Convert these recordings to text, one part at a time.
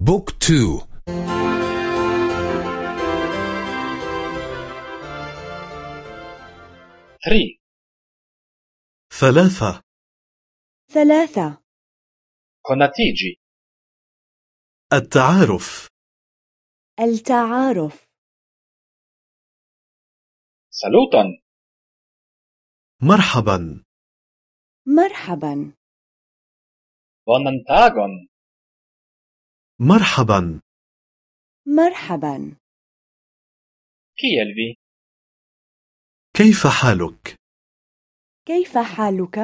بوك تو. ثري. ثلاثة. ثلاثة. كوناتيجي التعارف. التعارف. سالوتون مرحبا. مرحبا. بونان تاغون مرحبا مرحبا في كيف حالك؟ كيف حالك؟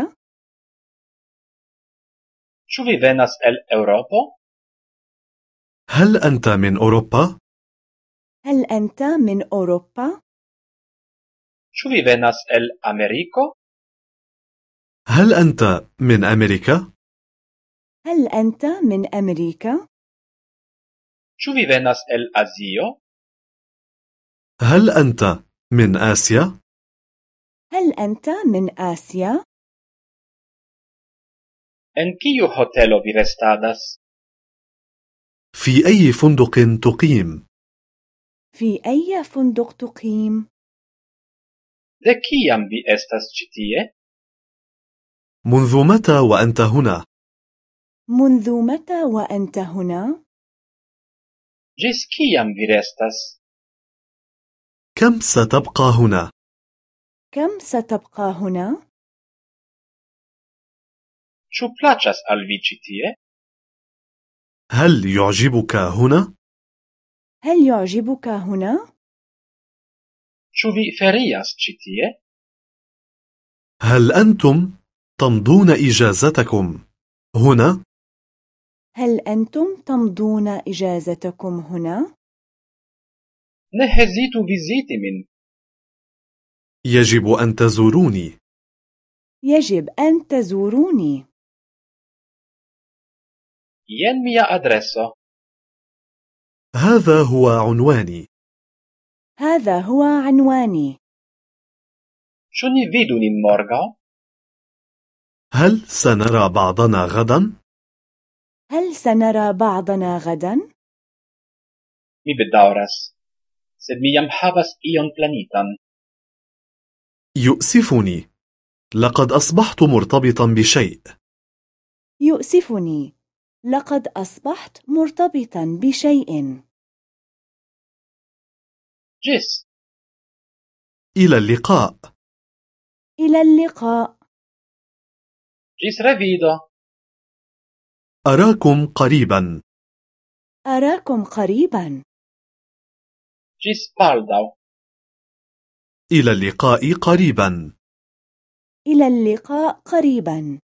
شو في فيناس ال أوروبا هل أنت من أوروبا؟ هل أنت من أوروبا؟ شو في فيناس ال امريكو هل أنت من أمريكا؟ هل أنت من أمريكا؟ شو في فيناس ال ازيو هل أنت من آسيا؟ هل أنت من آسيا؟ ان كيو هوتيلو في رستاداس في أي فندق تقيم؟ في أي فندق تقيم؟ de kiam vi estas ĉi tie منذ متى وأنت هنا؟ منذ متى وأنت هنا؟ Ĝis kiam vi restas كم ستبقى هنا؟ كم ستبقى هنا؟ ĉu plaĉas al vi ĉi tie هل يعجبك هنا؟ هل يعجبك هنا؟ ĉu vi ferias ĉi tie هل أنتم تمضون إجازتكم هنا؟ هل أنتم تمضون إجازتكم هنا؟ viziti min يجب أن تزوروني. يجب أن تزوروني. mia adreso هذا هو عنواني. هذا هو عنواني. vidu nin morgaŭ هل سنرى بعضنا غدا؟ هل سنرى بعضنا غدا؟ mi bedaŭras sed mi jam havas ion planitan. يؤسفني. لقد أصبحت مرتبطا بشيء. يؤسفني. لقد أصبحت مرتبطا بشيء. Ĝis إلى اللقاء. إلى اللقاء. Ĝis revido. أراكم قريبا. أراكم قريبا. Baldaŭ إلى اللقاء قريبا. إلى اللقاء قريبا.